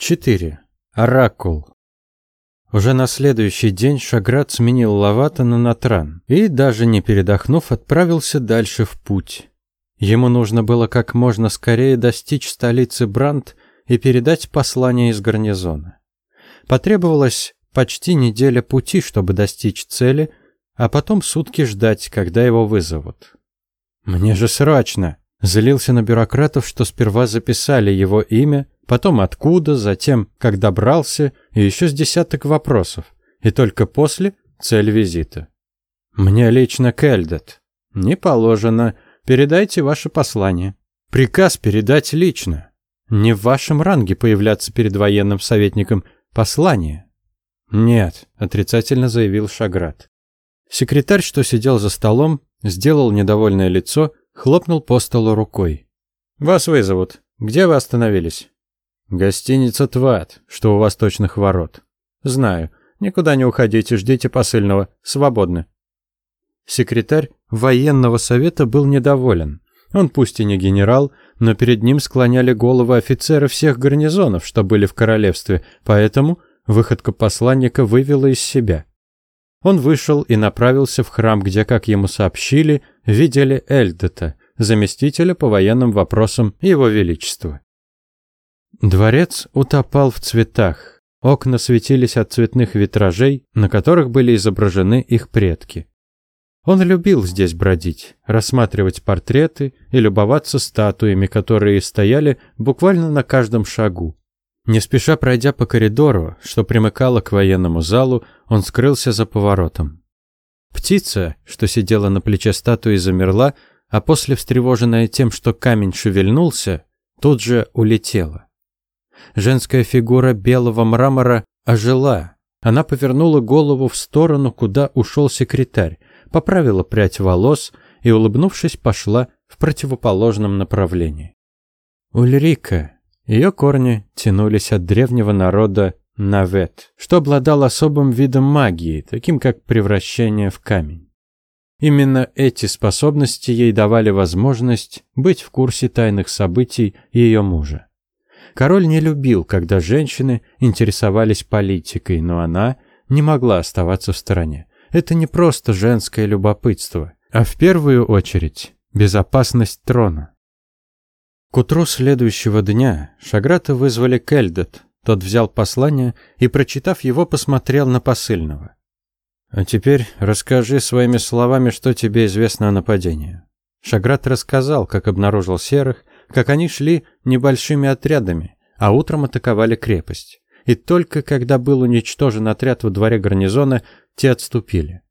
4. Оракул. Уже на следующий день Шаград сменил Лавата на Натран и, даже не передохнув, отправился дальше в путь. Ему нужно было как можно скорее достичь столицы Бранд и передать послание из гарнизона. Потребовалось почти неделя пути, чтобы достичь цели, а потом сутки ждать, когда его вызовут. «Мне же срочно!» Злился на бюрократов, что сперва записали его имя, потом откуда, затем как добрался и еще с десяток вопросов. И только после цель визита. Мне лично Кельдет. Не положено. Передайте ваше послание. Приказ передать лично. Не в вашем ранге появляться перед военным советником. Послание. Нет, отрицательно заявил Шаград. Секретарь, что сидел за столом, сделал недовольное лицо, хлопнул по столу рукой. Вас вызовут. Где вы остановились? Гостиница Тват, что у восточных ворот. Знаю. Никуда не уходите, ждите посыльного. Свободны. Секретарь военного совета был недоволен. Он пусть и не генерал, но перед ним склоняли головы офицеры всех гарнизонов, что были в королевстве, поэтому выходка посланника вывела из себя. Он вышел и направился в храм, где, как ему сообщили, видели Эльдета, заместителя по военным вопросам его величества. Дворец утопал в цветах. Окна светились от цветных витражей, на которых были изображены их предки. Он любил здесь бродить, рассматривать портреты и любоваться статуями, которые стояли буквально на каждом шагу. Не спеша пройдя по коридору, что примыкало к военному залу, он скрылся за поворотом. Птица, что сидела на плече статуи, замерла, а после, встревоженная тем, что камень шевельнулся, тут же улетела. Женская фигура белого мрамора ожила. Она повернула голову в сторону, куда ушел секретарь, поправила прядь волос и, улыбнувшись, пошла в противоположном направлении. Ульрика. Ее корни тянулись от древнего народа Навет, что обладал особым видом магии, таким как превращение в камень. Именно эти способности ей давали возможность быть в курсе тайных событий ее мужа. Король не любил, когда женщины интересовались политикой, но она не могла оставаться в стороне. Это не просто женское любопытство, а в первую очередь безопасность трона. К утру следующего дня Шаграта вызвали Кельдет. Тот взял послание и, прочитав его, посмотрел на посыльного. «А теперь расскажи своими словами, что тебе известно о нападении». Шаграт рассказал, как обнаружил серых, как они шли небольшими отрядами, а утром атаковали крепость. И только когда был уничтожен отряд во дворе гарнизона, те отступили.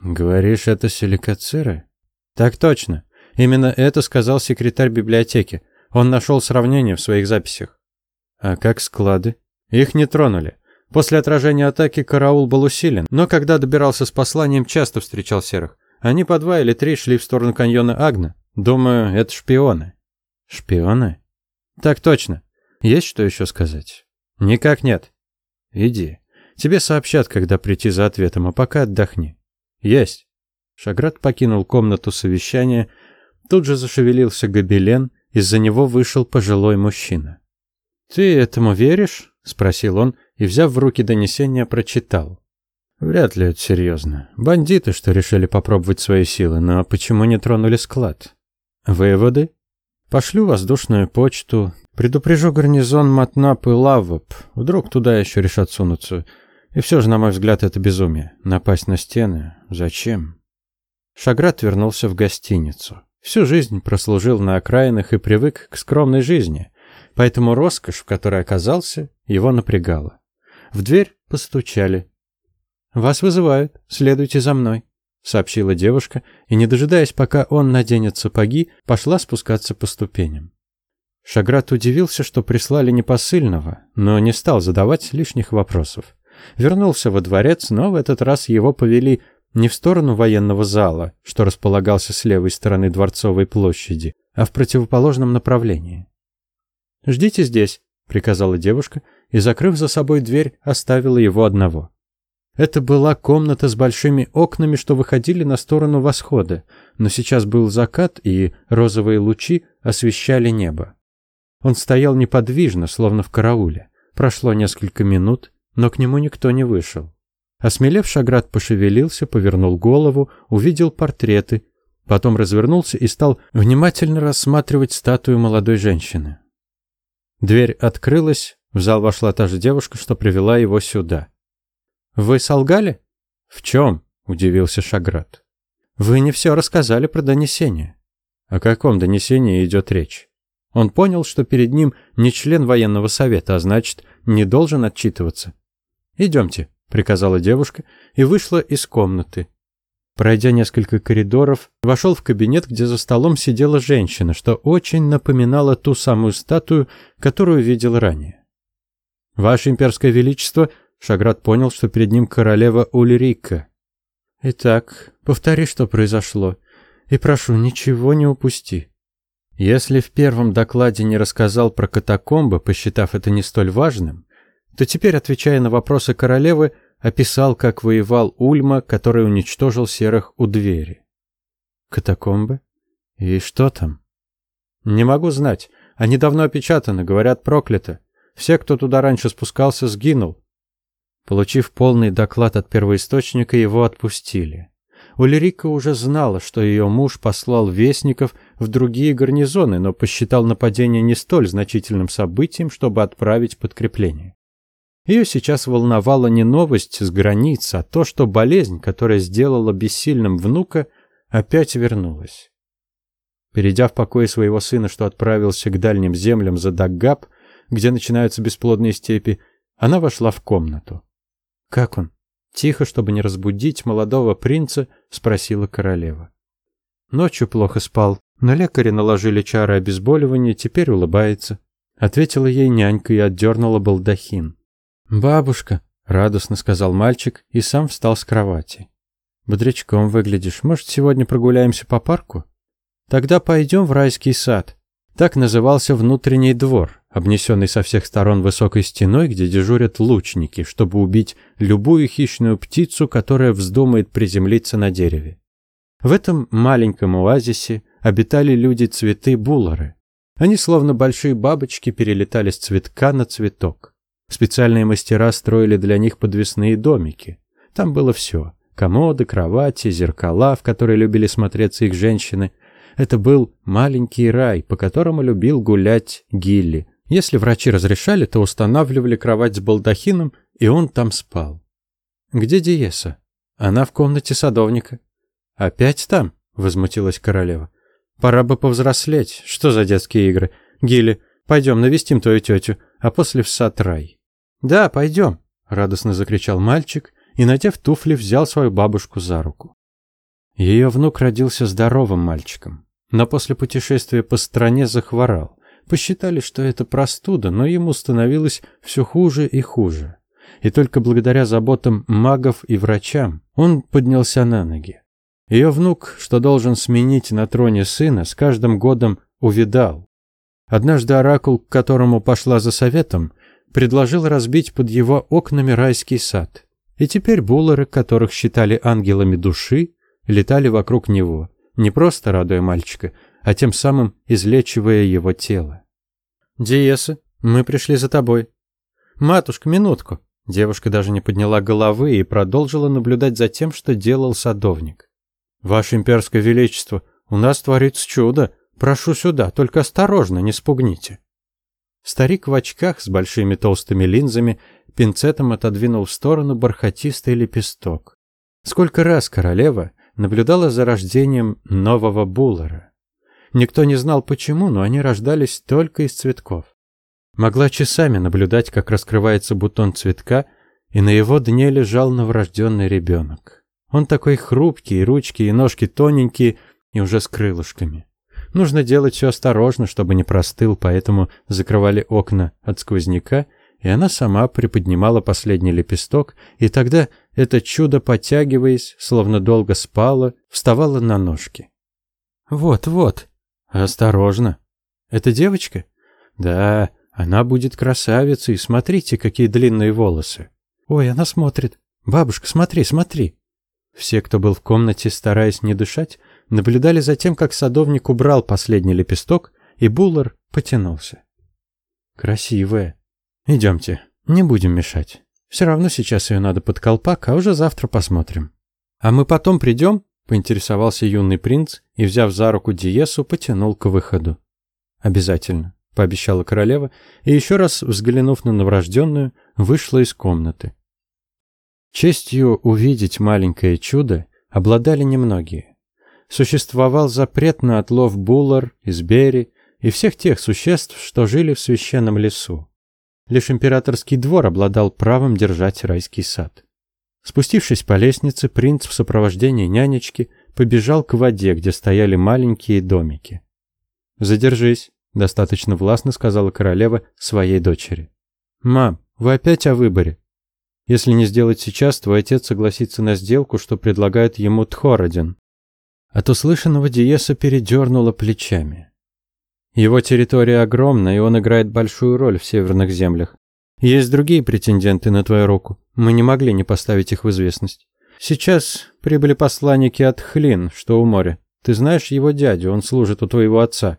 «Говоришь, это силикациры?» «Так точно. Именно это сказал секретарь библиотеки. Он нашел сравнение в своих записях». «А как склады?» «Их не тронули. После отражения атаки караул был усилен, но когда добирался с посланием, часто встречал серых. Они по два или три шли в сторону каньона Агна. Думаю, это шпионы. Шпионы? Так точно. Есть что еще сказать? Никак нет. Иди. Тебе сообщат, когда прийти за ответом, а пока отдохни. Есть. Шаград покинул комнату совещания. Тут же зашевелился гобелен, из-за него вышел пожилой мужчина. «Ты этому веришь?» — спросил он и, взяв в руки донесение, прочитал. «Вряд ли это серьезно. Бандиты, что решили попробовать свои силы, но почему не тронули склад? Выводы? Пошлю воздушную почту, предупрежу гарнизон Матнап и Лавоп. Вдруг туда еще решат сунуться. И все же, на мой взгляд, это безумие. Напасть на стены? Зачем? Шаграт вернулся в гостиницу. Всю жизнь прослужил на окраинах и привык к скромной жизни. Поэтому роскошь, в которой оказался, его напрягала. В дверь постучали. «Вас вызывают. Следуйте за мной» сообщила девушка и, не дожидаясь, пока он наденет сапоги, пошла спускаться по ступеням. Шаграт удивился, что прислали не посыльного, но не стал задавать лишних вопросов. Вернулся во дворец, но в этот раз его повели не в сторону военного зала, что располагался с левой стороны Дворцовой площади, а в противоположном направлении. «Ждите здесь», — приказала девушка и, закрыв за собой дверь, оставила его одного. Это была комната с большими окнами, что выходили на сторону восхода, но сейчас был закат, и розовые лучи освещали небо. Он стоял неподвижно, словно в карауле. Прошло несколько минут, но к нему никто не вышел. Осмелев, Шаград пошевелился, повернул голову, увидел портреты, потом развернулся и стал внимательно рассматривать статую молодой женщины. Дверь открылась, в зал вошла та же девушка, что привела его сюда. «Вы солгали?» «В чем?» – удивился Шаград. «Вы не все рассказали про донесение». О каком донесении идет речь? Он понял, что перед ним не член военного совета, а значит, не должен отчитываться. «Идемте», — приказала девушка и вышла из комнаты. Пройдя несколько коридоров, вошел в кабинет, где за столом сидела женщина, что очень напоминало ту самую статую, которую видел ранее. «Ваше имперское величество», — Шаград понял, что перед ним королева Ульрика. «Итак, повтори, что произошло», и прошу, ничего не упусти. Если в первом докладе не рассказал про катакомбы, посчитав это не столь важным, то теперь, отвечая на вопросы королевы, описал, как воевал Ульма, который уничтожил серых у двери. Катакомбы? И что там? Не могу знать. Они давно опечатаны, говорят, проклято. Все, кто туда раньше спускался, сгинул. Получив полный доклад от первоисточника, его отпустили. Ульрика уже знала, что ее муж послал вестников в другие гарнизоны, но посчитал нападение не столь значительным событием, чтобы отправить подкрепление. Ее сейчас волновала не новость с границ, а то, что болезнь, которая сделала бессильным внука, опять вернулась. Перейдя в покое своего сына, что отправился к дальним землям за Даггаб, где начинаются бесплодные степи, она вошла в комнату. «Как он?» Тихо, чтобы не разбудить молодого принца, спросила королева. Ночью плохо спал. На лекаря наложили чары обезболивания, теперь улыбается. Ответила ей нянька и отдернула балдахин. «Бабушка», — радостно сказал мальчик и сам встал с кровати. «Бодрячком выглядишь. Может, сегодня прогуляемся по парку?» «Тогда пойдем в райский сад». Так назывался внутренний двор, обнесенный со всех сторон высокой стеной, где дежурят лучники, чтобы убить любую хищную птицу, которая вздумает приземлиться на дереве. В этом маленьком оазисе обитали люди-цветы-буллары. Они, словно большие бабочки, перелетали с цветка на цветок. Специальные мастера строили для них подвесные домики. Там было все – комоды, кровати, зеркала, в которые любили смотреться их женщины. Это был маленький рай, по которому любил гулять Гилли, если врачи разрешали, то устанавливали кровать с балдахином, и он там спал. Где Диеса? Она в комнате садовника. Опять там? возмутилась королева. Пора бы повзрослеть. Что за детские игры? Гилли, пойдем навестим твою тетю, а после в сад рай. Да, пойдем, радостно закричал мальчик и, надев туфли, взял свою бабушку за руку. Ее внук родился здоровым мальчиком, но после путешествия по стране захворал. Посчитали, что это простуда, но ему становилось все хуже и хуже. И только благодаря заботам магов и врачам он поднялся на ноги. Ее внук, что должен сменить на троне сына, с каждым годом увидал. Однажды оракул, к которому пошла за советом, предложил разбить под его окнами райский сад. И теперь буллеры, которых считали ангелами души, летали вокруг него, не просто радуя мальчика, а тем самым излечивая его тело. «Диеса, мы пришли за тобой». «Матушка, минутку». Девушка даже не подняла головы и продолжила наблюдать за тем, что делал садовник. «Ваше имперское величество, у нас творится чудо. Прошу сюда, только осторожно, не спугните». Старик в очках с большими толстыми линзами пинцетом отодвинул в сторону бархатистый лепесток. Сколько раз королева наблюдала за рождением нового буллера. Никто не знал почему, но они рождались только из цветков. Могла часами наблюдать, как раскрывается бутон цветка, и на его дне лежал новорожденный ребенок. Он такой хрупкий, и ручки, и ножки тоненькие, и уже с крылышками. Нужно делать все осторожно, чтобы не простыл, поэтому закрывали окна от сквозняка, и она сама приподнимала последний лепесток, и тогда это чудо, подтягиваясь, словно долго спало, вставало на ножки. «Вот-вот», Осторожно. Это девочка? Да, она будет красавицей. Смотрите, какие длинные волосы. Ой, она смотрит. Бабушка, смотри, смотри. Все, кто был в комнате, стараясь не дышать, наблюдали за тем, как садовник убрал последний лепесток, и Буллар потянулся. Красивая. Идемте. Не будем мешать. Все равно сейчас ее надо под колпак, а уже завтра посмотрим. А мы потом придем? Поинтересовался юный принц и, взяв за руку Диесу, потянул к выходу. Обязательно, пообещала королева и еще раз взглянув на новорожденную, вышла из комнаты. Честью увидеть маленькое чудо обладали немногие. Существовал запрет на отлов буллар, избери и всех тех существ, что жили в священном лесу. Лишь императорский двор обладал правом держать райский сад. Спустившись по лестнице, принц в сопровождении нянечки побежал к воде, где стояли маленькие домики. «Задержись», — достаточно властно сказала королева своей дочери. «Мам, вы опять о выборе. Если не сделать сейчас, твой отец согласится на сделку, что предлагает ему Тхородин». От услышанного Диеса передернула плечами. Его территория огромна, и он играет большую роль в северных землях. Есть другие претенденты на твою руку. Мы не могли не поставить их в известность. Сейчас прибыли посланники от Хлин, что у моря. Ты знаешь его дядю, он служит у твоего отца.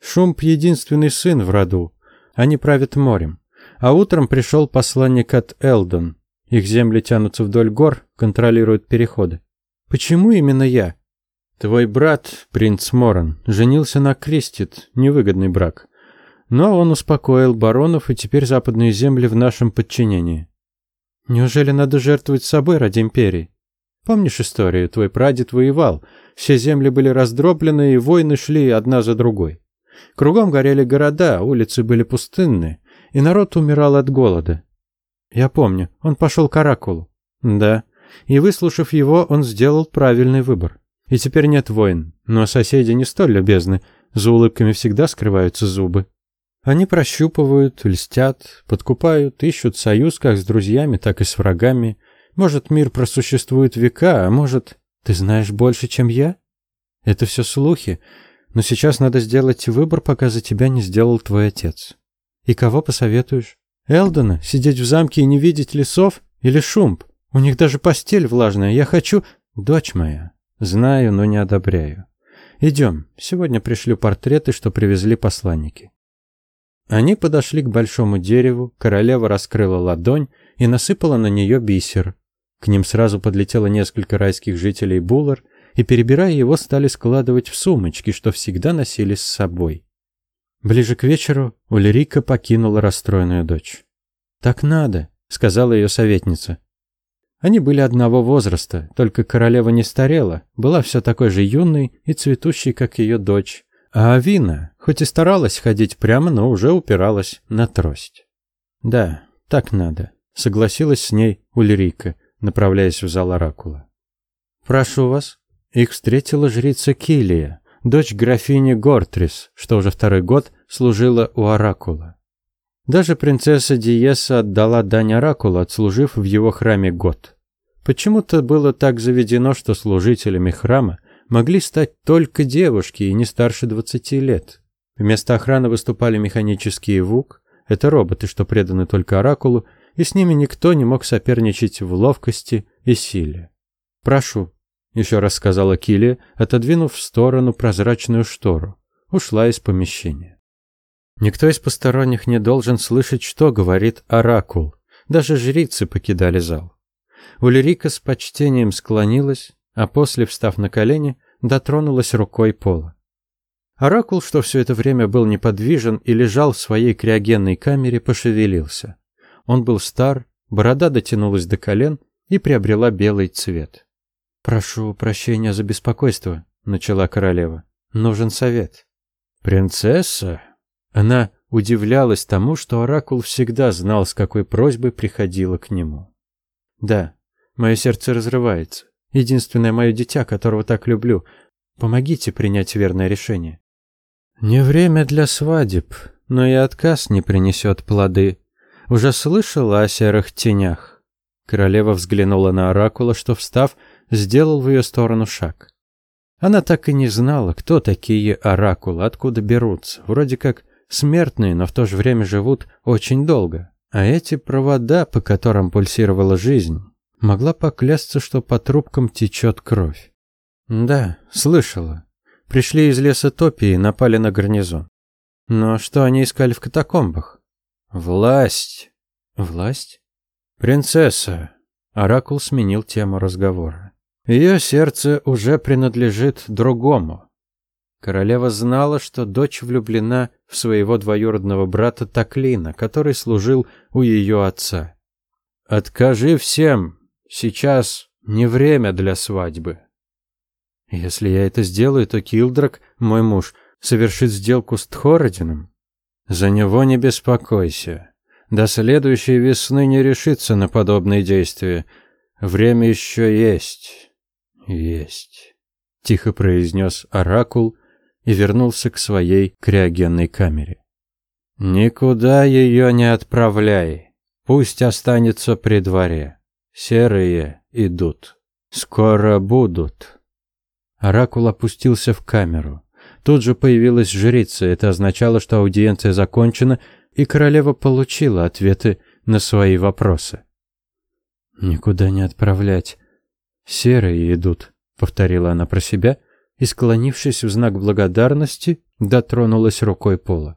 Шумп — единственный сын в роду. Они правят морем. А утром пришел посланник от Элдон. Их земли тянутся вдоль гор, контролируют переходы. Почему именно я? Твой брат, принц Моран, женился на Кристит, невыгодный брак. Но он успокоил баронов, и теперь западные земли в нашем подчинении. Неужели надо жертвовать собой ради империи? Помнишь историю? Твой прадед воевал. Все земли были раздроблены, и войны шли одна за другой. Кругом горели города, улицы были пустынны, и народ умирал от голода. Я помню, он пошел к Оракулу. Да. И выслушав его, он сделал правильный выбор. И теперь нет войн, но соседи не столь любезны, за улыбками всегда скрываются зубы. Они прощупывают, льстят, подкупают, ищут союз как с друзьями, так и с врагами. Может, мир просуществует века, а может, ты знаешь больше, чем я? Это все слухи, но сейчас надо сделать выбор, пока за тебя не сделал твой отец. И кого посоветуешь? Элдона? Сидеть в замке и не видеть лесов? Или Шумп? У них даже постель влажная. Я хочу... Дочь моя, Знаю, но не одобряю. Идем. Сегодня пришлю портреты, что привезли посланники. Они подошли к большому дереву, королева раскрыла ладонь и насыпала на нее бисер. К ним сразу подлетело несколько райских жителей Буллар, и, перебирая его, стали складывать в сумочки, что всегда носили с собой. Ближе к вечеру Ульрика покинула расстроенную дочь. «Так надо», — сказала ее советница. Они были одного возраста, только королева не старела, была все такой же юной и цветущей, как ее дочь. А Авина, хоть и старалась ходить прямо, но уже упиралась на трость. «Да, так надо», — согласилась с ней Ульрика, направляясь в зал Оракула. «Прошу вас». Их встретила жрица Килия, дочь графини Гортрис, что уже второй год служила у Оракула. Даже принцесса Диеса отдала дань оракулу, отслужив в его храме год. Почему-то было так заведено, что служителями храма могли стать только девушки и не старше 20 лет. Вместо охраны выступали механические ВУК, это роботы, что преданы только оракулу, и с ними никто не мог соперничать в ловкости и силе. «Прошу», — еще раз сказала Килия, отодвинув в сторону прозрачную штору. Ушла из помещения. Никто из посторонних не должен слышать, что говорит оракул. Даже жрицы покидали зал. Ульрика с почтением склонилась, а после, встав на колени, дотронулась рукой пола. Оракул, что все это время был неподвижен и лежал в своей криогенной камере, пошевелился. Он был стар, борода дотянулась до колен и приобрела белый цвет. «Прошу прощения за беспокойство», — начала королева. «Нужен совет». «Принцесса?» Она удивлялась тому, что Оракул всегда знал, с какой просьбой приходила к нему. «Да, мое сердце разрывается. Единственное мое дитя, которого так люблю. Помогите принять верное решение». «Не время для свадеб, но и отказ не принесет плоды. Уже слышала о серых тенях?» Королева взглянула на Оракула, что, встав, сделал в ее сторону шаг. Она так и не знала, кто такие оракулы, откуда берутся. Вроде как смертные, но в то же время живут очень долго. А эти провода, по которым пульсировала жизнь, могла поклясться, что по трубкам течет кровь. Да, слышала. Пришли из леса Топии и напали на гарнизон. Но что они искали в катакомбах? Власть. Власть? Принцесса. Оракул сменил тему разговора. Ее сердце уже принадлежит другому. Королева знала, что дочь влюблена в своего двоюродного брата Таклина, который служил у ее отца. «Откажи всем. Сейчас не время для свадьбы». «Если я это сделаю, то Килдрак, мой муж, совершит сделку с Тхородином?» «За него не беспокойся. До следующей весны не решится на подобные действия. Время еще есть». «Есть», — тихо произнес Оракул и вернулся к своей криогенной камере. «Никуда ее не отправляй. Пусть останется при дворе. Серые идут. Скоро будут». Оракул опустился в камеру. Тут же появилась жрица. Это означало, что аудиенция закончена, и королева получила ответы на свои вопросы. «Никуда не отправлять. Серые идут», — повторила она про себя — и, склонившись в знак благодарности, дотронулась рукой пола.